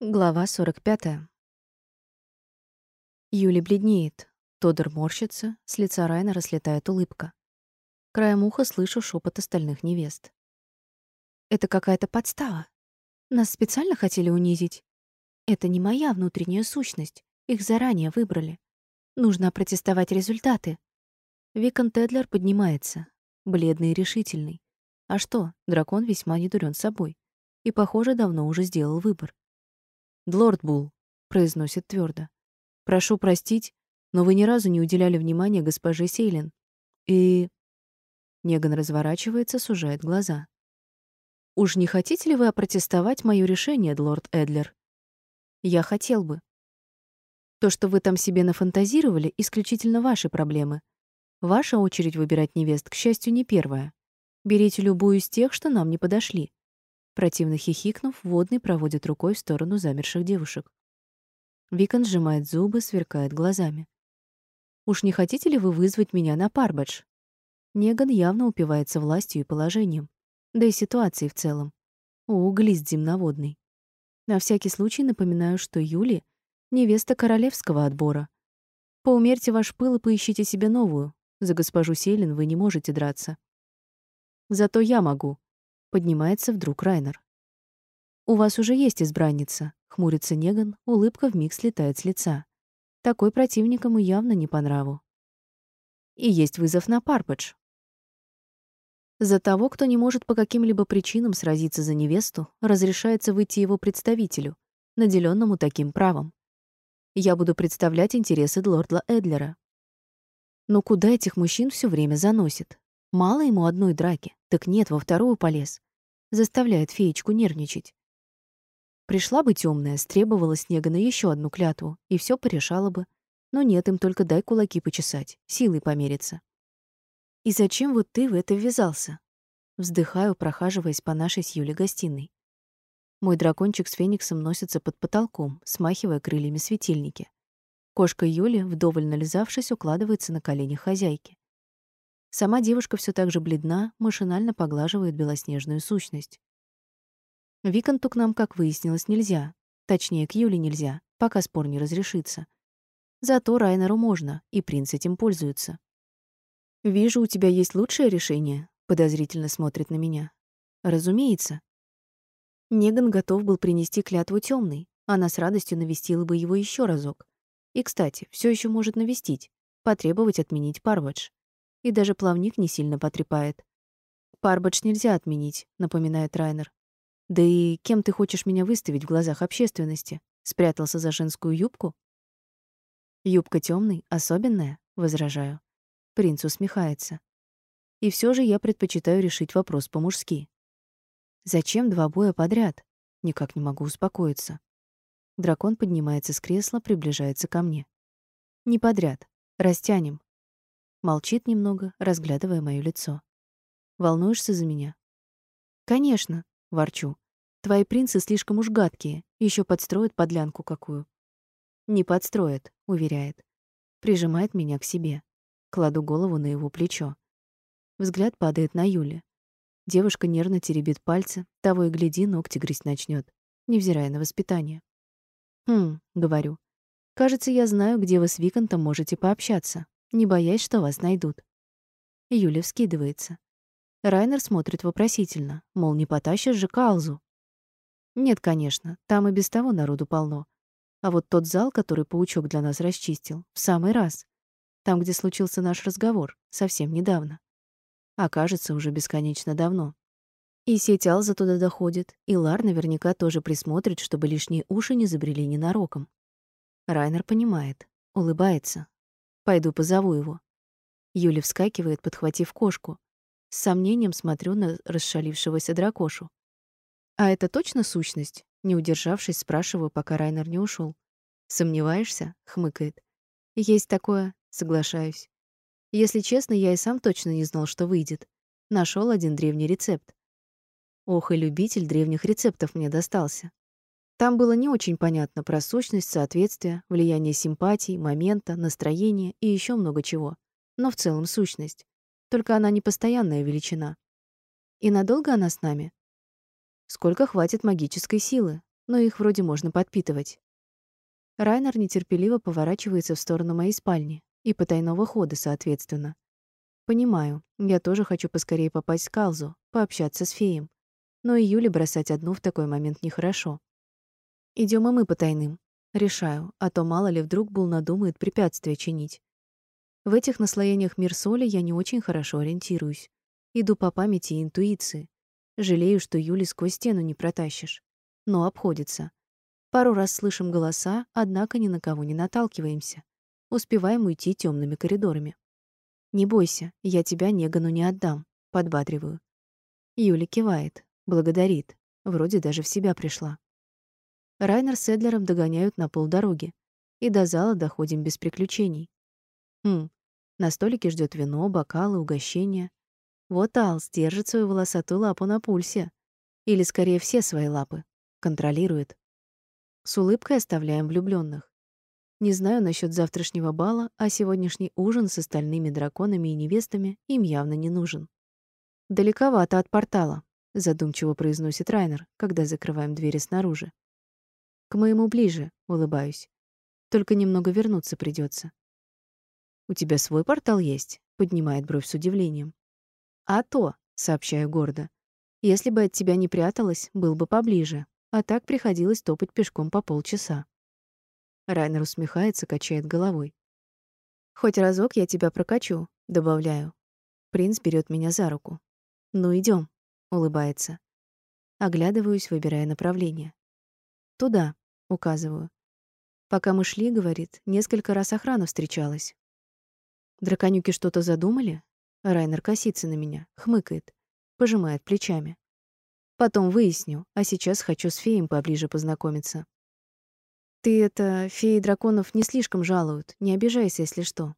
Глава 45. Юли бледнеет. Тодор морщится, с лица Райна слетает улыбка. Краем уха слышу шепот остальных невест. «Это какая-то подстава. Нас специально хотели унизить. Это не моя внутренняя сущность. Их заранее выбрали. Нужно протестовать результаты». Викон Тедлер поднимается, бледный и решительный. А что, дракон весьма недурен собой. И, похоже, давно уже сделал выбор. «Лорд Булл», — произносит твердо. «Прошу простить, но вы ни разу не уделяли внимания госпоже Сейлин. И...» Неган разворачивается, сужает глаза. «Уж не хотите ли вы опротестовать моё решение, лорд Эдлер?» «Я хотел бы. То, что вы там себе нафантазировали, исключительно ваши проблемы. Ваша очередь выбирать невест, к счастью, не первая. Берите любую из тех, что нам не подошли. Противно хихикнув, водный проводит рукой в сторону замерших девушек. Викон сжимает зубы, сверкает глазами. «Уж не хотите ли вы вызвать меня на парбадж?» Неган явно упивается властью и положением, да и ситуацией в целом. О, глист земноводный. На всякий случай напоминаю, что Юли — невеста королевского отбора. Поумерьте ваш пыл и поищите себе новую. За госпожу Селин вы не можете драться. Зато я могу, Поднимается вдруг Райнер. «У вас уже есть избранница», — хмурится Неган, улыбка вмиг слетает с лица. Такой противник ему явно не по нраву. И есть вызов на Парпадж. За того, кто не может по каким-либо причинам сразиться за невесту, разрешается выйти его представителю, наделенному таким правом. Я буду представлять интересы лорда Эдлера. Но куда этих мужчин все время заносит? Мало ему одной драки, так нет, во вторую полез. Заставляет феечку нервничать. Пришла бы темная, стребовала снега на еще одну клятву, и все порешала бы. Но нет, им только дай кулаки почесать, силой помериться. И зачем вот ты в это ввязался? Вздыхаю, прохаживаясь по нашей с Юлей гостиной. Мой дракончик с фениксом носится под потолком, смахивая крыльями светильники. Кошка Юли, вдоволь нализавшись, укладывается на коленях хозяйки. Сама девушка все так же бледна, машинально поглаживает белоснежную сущность. Виконту к нам, как выяснилось, нельзя. Точнее, к Юле нельзя, пока спор не разрешится. Зато Райнеру можно, и принц этим пользуется. «Вижу, у тебя есть лучшее решение», — подозрительно смотрит на меня. «Разумеется». Неган готов был принести клятву темной. Она с радостью навестила бы его еще разок. И, кстати, все еще может навестить, потребовать отменить Парвадж и даже плавник не сильно потрепает. «Парбадж нельзя отменить», — напоминает Райнер. «Да и кем ты хочешь меня выставить в глазах общественности? Спрятался за женскую юбку?» «Юбка темный, особенная», — возражаю. Принц усмехается. «И все же я предпочитаю решить вопрос по-мужски. Зачем два боя подряд? Никак не могу успокоиться. Дракон поднимается с кресла, приближается ко мне. Не подряд. Растянем. Молчит немного, разглядывая моё лицо. Волнуешься за меня? Конечно, ворчу. Твои принцы слишком уж гадкие, еще подстроят подлянку какую. Не подстроят, уверяет. Прижимает меня к себе. Кладу голову на его плечо. Взгляд падает на Юле. Девушка нервно теребит пальцы, того и гляди, ногти грызть начнет, невзирая на воспитание. «Хм», — говорю. «Кажется, я знаю, где вы с Виконтом можете пообщаться не боясь, что вас найдут. Юля вскидывается. Райнер смотрит вопросительно, мол, не потащишь же Калзу. Нет, конечно, там и без того народу полно. А вот тот зал, который паучок для нас расчистил, в самый раз. Там, где случился наш разговор, совсем недавно. А кажется, уже бесконечно давно. И сеть Алза туда доходит, и Лар наверняка тоже присмотрит, чтобы лишние уши не забрели ненароком. Райнер понимает, улыбается, Пойду позову его. Юля вскакивает, подхватив кошку. С сомнением смотрю на расшалившегося дракошу. А это точно сущность? Не удержавшись, спрашиваю, пока Райнер не ушел. Сомневаешься? хмыкает. Есть такое, соглашаюсь. Если честно, я и сам точно не знал, что выйдет. Нашел один древний рецепт. Ох, и любитель древних рецептов мне достался. Там было не очень понятно про сущность, соответствие, влияние симпатий, момента, настроения и еще много чего. Но в целом сущность. Только она не постоянная величина. И надолго она с нами? Сколько хватит магической силы? но их вроде можно подпитывать. Райнер нетерпеливо поворачивается в сторону моей спальни и потайного хода, соответственно. Понимаю, я тоже хочу поскорее попасть к Калзу, пообщаться с феем. Но и Юле бросать одну в такой момент нехорошо. Идем и мы по тайным. Решаю, а то мало ли вдруг Бул надумает препятствия чинить. В этих наслоениях мир соли я не очень хорошо ориентируюсь. Иду по памяти и интуиции. Жалею, что Юли сквозь стену не протащишь. Но обходится. Пару раз слышим голоса, однако ни на кого не наталкиваемся. Успеваем уйти темными коридорами. «Не бойся, я тебя Негану не отдам», — подбадриваю. Юля кивает, благодарит, вроде даже в себя пришла. Райнер с Эдлером догоняют на полдороги, и до зала доходим без приключений. Хм, на столике ждет вино, бокалы, угощения. Вот Алс держит свою волосатую лапу на пульсе. Или, скорее, все свои лапы. Контролирует. С улыбкой оставляем влюбленных. Не знаю насчет завтрашнего бала, а сегодняшний ужин с остальными драконами и невестами им явно не нужен. «Далековато от портала», — задумчиво произносит Райнер, когда закрываем двери снаружи. «К моему ближе», — улыбаюсь. «Только немного вернуться придется. «У тебя свой портал есть?» — поднимает бровь с удивлением. «А то», — сообщаю гордо. «Если бы от тебя не пряталась, был бы поближе, а так приходилось топать пешком по полчаса». Райнер усмехается, качает головой. «Хоть разок я тебя прокачу», — добавляю. Принц берет меня за руку. «Ну, идем, улыбается. Оглядываюсь, выбирая направление. «Туда», — указываю. Пока мы шли, говорит, несколько раз охрана встречалась. Драконюки что-то задумали? Райнер косится на меня, хмыкает, пожимает плечами. Потом выясню, а сейчас хочу с феем поближе познакомиться. Ты это, феи драконов не слишком жалуют, не обижайся, если что.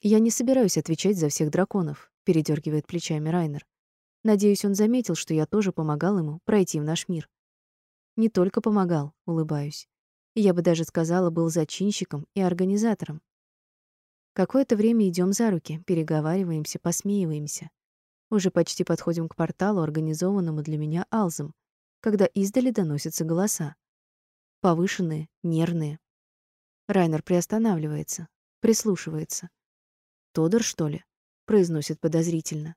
Я не собираюсь отвечать за всех драконов, передергивает плечами Райнер. Надеюсь, он заметил, что я тоже помогал ему пройти в наш мир. Не только помогал, улыбаюсь. Я бы даже сказала, был зачинщиком и организатором. Какое-то время идем за руки, переговариваемся, посмеиваемся. Уже почти подходим к порталу, организованному для меня Алзом, когда издали доносятся голоса повышенные, нервные. Райнер приостанавливается, прислушивается. «Тодор, что ли?» — произносит подозрительно.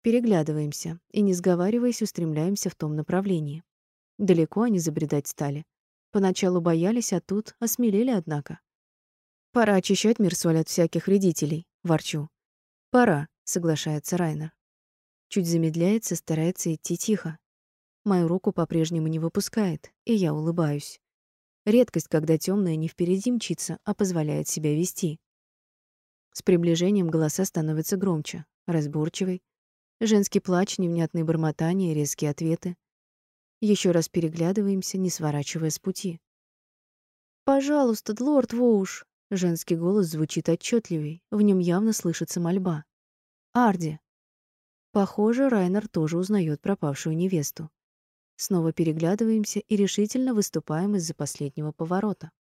Переглядываемся и, не сговариваясь, устремляемся в том направлении. Далеко они забредать стали. Поначалу боялись, а тут осмелели, однако. «Пора очищать мир соль от всяких вредителей», — ворчу. «Пора», — соглашается Райнер. Чуть замедляется, старается идти тихо. Мою руку по-прежнему не выпускает, и я улыбаюсь. Редкость, когда темная не впереди мчится, а позволяет себя вести. С приближением голоса становятся громче, разборчивый. Женский плач, невнятные бормотания, резкие ответы. Еще раз переглядываемся, не сворачивая с пути. «Пожалуйста, лорд Воуш!» Женский голос звучит отчетливей, в нем явно слышится мольба. «Арди!» Похоже, Райнер тоже узнает пропавшую невесту. Снова переглядываемся и решительно выступаем из-за последнего поворота.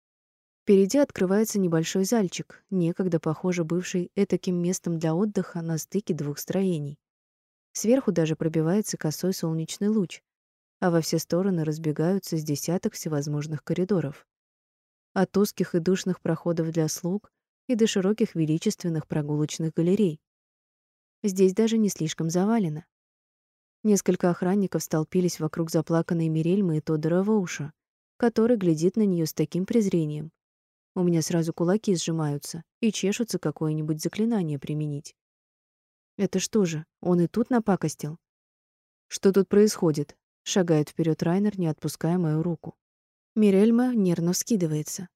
Впереди открывается небольшой зальчик, некогда, похоже, бывший этаким местом для отдыха на стыке двух строений. Сверху даже пробивается косой солнечный луч, а во все стороны разбегаются с десяток всевозможных коридоров. От узких и душных проходов для слуг и до широких величественных прогулочных галерей. Здесь даже не слишком завалено. Несколько охранников столпились вокруг заплаканной Мирельмы и Тодора Воуша, который глядит на нее с таким презрением. У меня сразу кулаки сжимаются и чешутся какое-нибудь заклинание применить. Это что же, он и тут напакостил? Что тут происходит? Шагает вперед Райнер, не отпуская мою руку. Мирельма нервно вскидывается.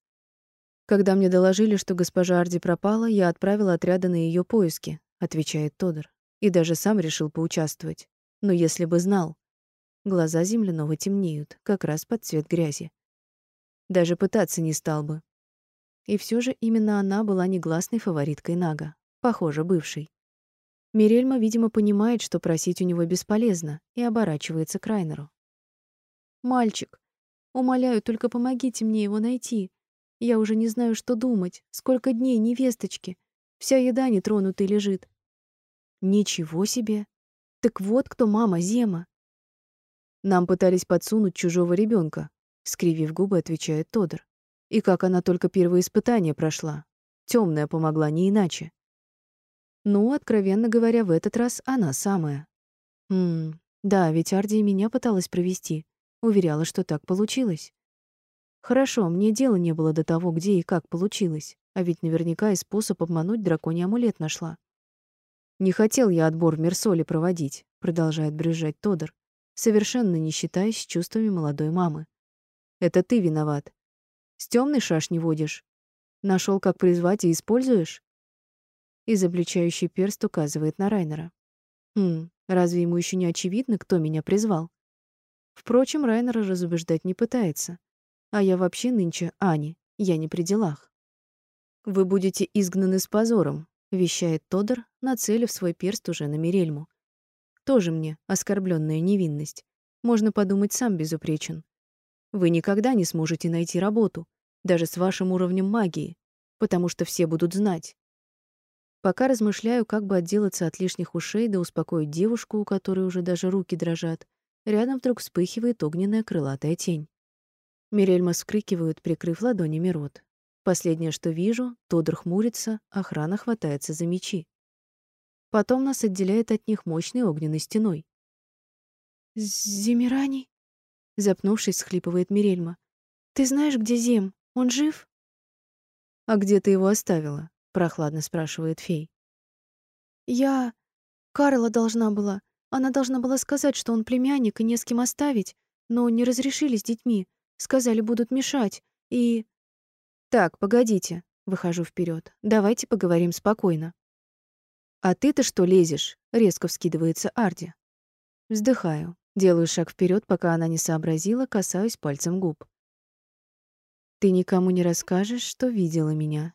Когда мне доложили, что госпожа Арди пропала, я отправил отряды на ее поиски, отвечает Тодор, и даже сам решил поучаствовать. Но если бы знал... Глаза земляного темнеют, как раз под цвет грязи. Даже пытаться не стал бы. И все же именно она была негласной фавориткой Нага, похоже, бывшей. Мирельма, видимо, понимает, что просить у него бесполезно, и оборачивается к Райнеру. «Мальчик, умоляю, только помогите мне его найти. Я уже не знаю, что думать. Сколько дней невесточки. Вся еда нетронутой лежит». «Ничего себе! Так вот кто мама Зема. Нам пытались подсунуть чужого ребенка, скривив губы, отвечает Тодор. И как она только первое испытание прошла. Темная помогла, не иначе. Ну, откровенно говоря, в этот раз она самая. Хм, да, ведь Арди меня пыталась провести. Уверяла, что так получилось. Хорошо, мне дела не было до того, где и как получилось. А ведь наверняка и способ обмануть драконий амулет нашла. «Не хотел я отбор в Мерсоле проводить», — продолжает брюзжать Тодор, совершенно не считаясь с чувствами молодой мамы. «Это ты виноват. С темной шаш не водишь. Нашел, как призвать и используешь?» Изобличающий перст указывает на Райнера. «Хм, разве ему еще не очевидно, кто меня призвал?» Впрочем, Райнера разубеждать не пытается. А я вообще нынче Ани, я не при делах. «Вы будете изгнаны с позором», — вещает Тодор, нацелив свой перст уже на Мирельму. «Тоже мне оскорбленная невинность. Можно подумать, сам безупречен. Вы никогда не сможете найти работу, даже с вашим уровнем магии, потому что все будут знать. Пока размышляю, как бы отделаться от лишних ушей да успокоить девушку, у которой уже даже руки дрожат, рядом вдруг вспыхивает огненная крылатая тень. Мирельма вскрикивают, прикрыв ладонями рот. Последнее, что вижу, Тодор хмурится, охрана хватается за мечи. Потом нас отделяет от них мощной огненной стеной. «Земираний?» Запнувшись, схлипывает Мирельма. «Ты знаешь, где Зем? Он жив?» «А где ты его оставила?» — прохладно спрашивает фей. «Я... Карла должна была. Она должна была сказать, что он племянник и не с кем оставить, но не разрешили с детьми. Сказали, будут мешать. И... Так, погодите. Выхожу вперед. Давайте поговорим спокойно. А ты-то что лезешь? Резко вскидывается Арди. Вздыхаю. Делаю шаг вперед, пока она не сообразила, касаюсь пальцем губ. Ты никому не расскажешь, что видела меня.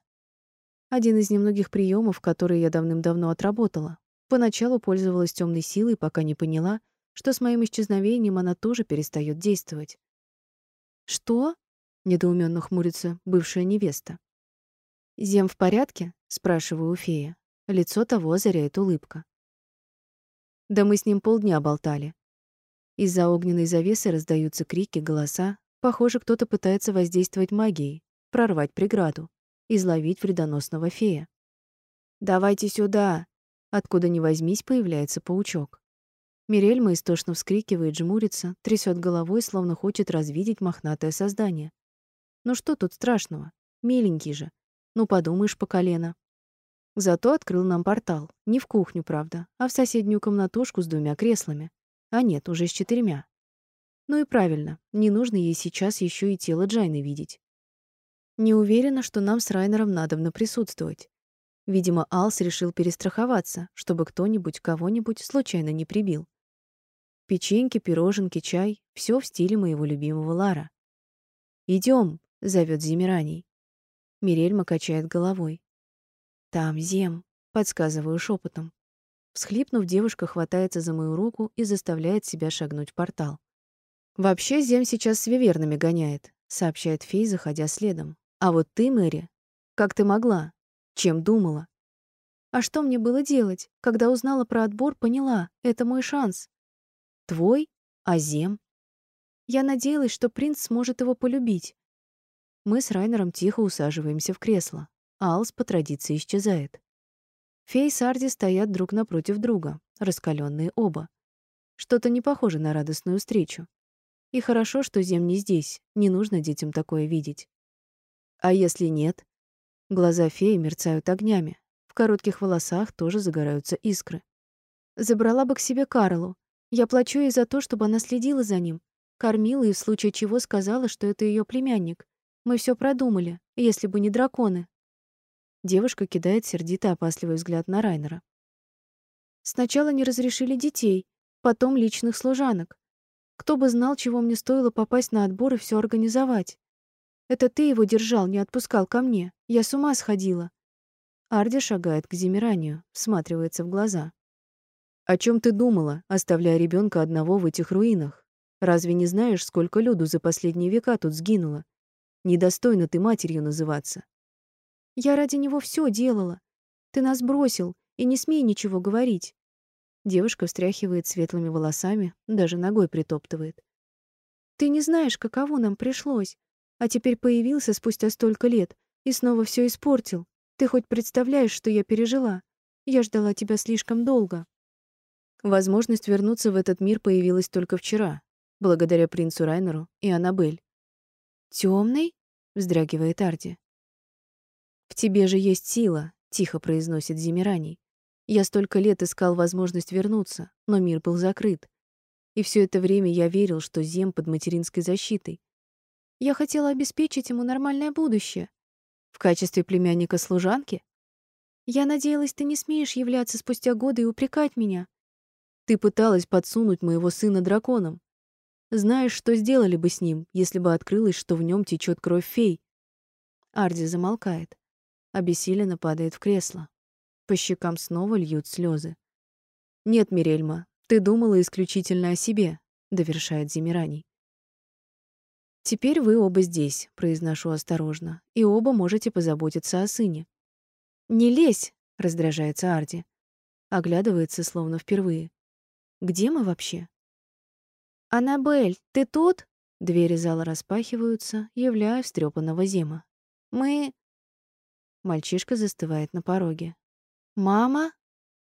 Один из немногих приемов, которые я давным-давно отработала. Поначалу пользовалась темной силой, пока не поняла, что с моим исчезновением она тоже перестает действовать. «Что?» — недоуменно хмурится бывшая невеста. «Зем в порядке?» — спрашиваю у фея. Лицо того озаряет улыбка. Да мы с ним полдня болтали. Из-за огненной завесы раздаются крики, голоса. Похоже, кто-то пытается воздействовать магией, прорвать преграду, изловить вредоносного фея. «Давайте сюда!» Откуда ни возьмись, появляется паучок. Мирельма истошно вскрикивает, жмурится, трясет головой, словно хочет развидеть мохнатое создание. Ну что тут страшного? Миленький же. Ну, подумаешь, по колено. Зато открыл нам портал. Не в кухню, правда, а в соседнюю комнатушку с двумя креслами. А нет, уже с четырьмя. Ну и правильно, не нужно ей сейчас еще и тело Джайны видеть. Не уверена, что нам с Райнером надобно присутствовать. Видимо, Алс решил перестраховаться, чтобы кто-нибудь кого-нибудь случайно не прибил. Печеньки, пироженки, чай — все в стиле моего любимого Лара. Идем, зовет Зимираний. Мирельма качает головой. «Там Зем», — подсказываю шепотом. Всхлипнув, девушка хватается за мою руку и заставляет себя шагнуть в портал. «Вообще Зем сейчас с вивернами гоняет», — сообщает фей, заходя следом. «А вот ты, Мэри, как ты могла? Чем думала?» «А что мне было делать? Когда узнала про отбор, поняла, это мой шанс. Твой? Азем? Я надеялась, что принц сможет его полюбить. Мы с Райнером тихо усаживаемся в кресло. Алс по традиции исчезает. Фей и Сарди стоят друг напротив друга, раскаленные оба. Что-то не похоже на радостную встречу. И хорошо, что Зем не здесь, не нужно детям такое видеть. А если нет? Глаза феи мерцают огнями. В коротких волосах тоже загораются искры. Забрала бы к себе Карлу. Я плачу ей за то, чтобы она следила за ним, кормила и в случае чего сказала, что это ее племянник. Мы все продумали, если бы не драконы. Девушка кидает сердито опасливый взгляд на Райнера. Сначала не разрешили детей, потом личных служанок. Кто бы знал, чего мне стоило попасть на отбор и все организовать. Это ты его держал, не отпускал ко мне. Я с ума сходила. Арди шагает к Зимиранию, всматривается в глаза. О чем ты думала, оставляя ребенка одного в этих руинах? Разве не знаешь, сколько люду за последние века тут сгинуло? Недостойно ты матерью называться. Я ради него все делала. Ты нас бросил, и не смей ничего говорить. Девушка встряхивает светлыми волосами, даже ногой притоптывает. Ты не знаешь, каково нам пришлось. А теперь появился спустя столько лет и снова все испортил. Ты хоть представляешь, что я пережила? Я ждала тебя слишком долго. Возможность вернуться в этот мир появилась только вчера, благодаря принцу Райнеру и Аннабель. Темный? вздрагивает Арди. В тебе же есть сила, тихо произносит Зимираний. Я столько лет искал возможность вернуться, но мир был закрыт. И все это время я верил, что Зем под материнской защитой. Я хотела обеспечить ему нормальное будущее. В качестве племянника служанки? Я надеялась, ты не смеешь являться спустя годы и упрекать меня. Ты пыталась подсунуть моего сына драконом. Знаешь, что сделали бы с ним, если бы открылось, что в нем течет кровь фей? Арди замолкает. Обессиленно падает в кресло. По щекам снова льют слезы. Нет, Мирельма, ты думала исключительно о себе, довершает Зимираний. Теперь вы оба здесь, произношу осторожно, и оба можете позаботиться о сыне. Не лезь, раздражается Арди. Оглядывается словно впервые. Где мы вообще? Анабель, ты тут? Двери зала распахиваются, являя встрепанного Зема. Мы Мальчишка застывает на пороге. Мама?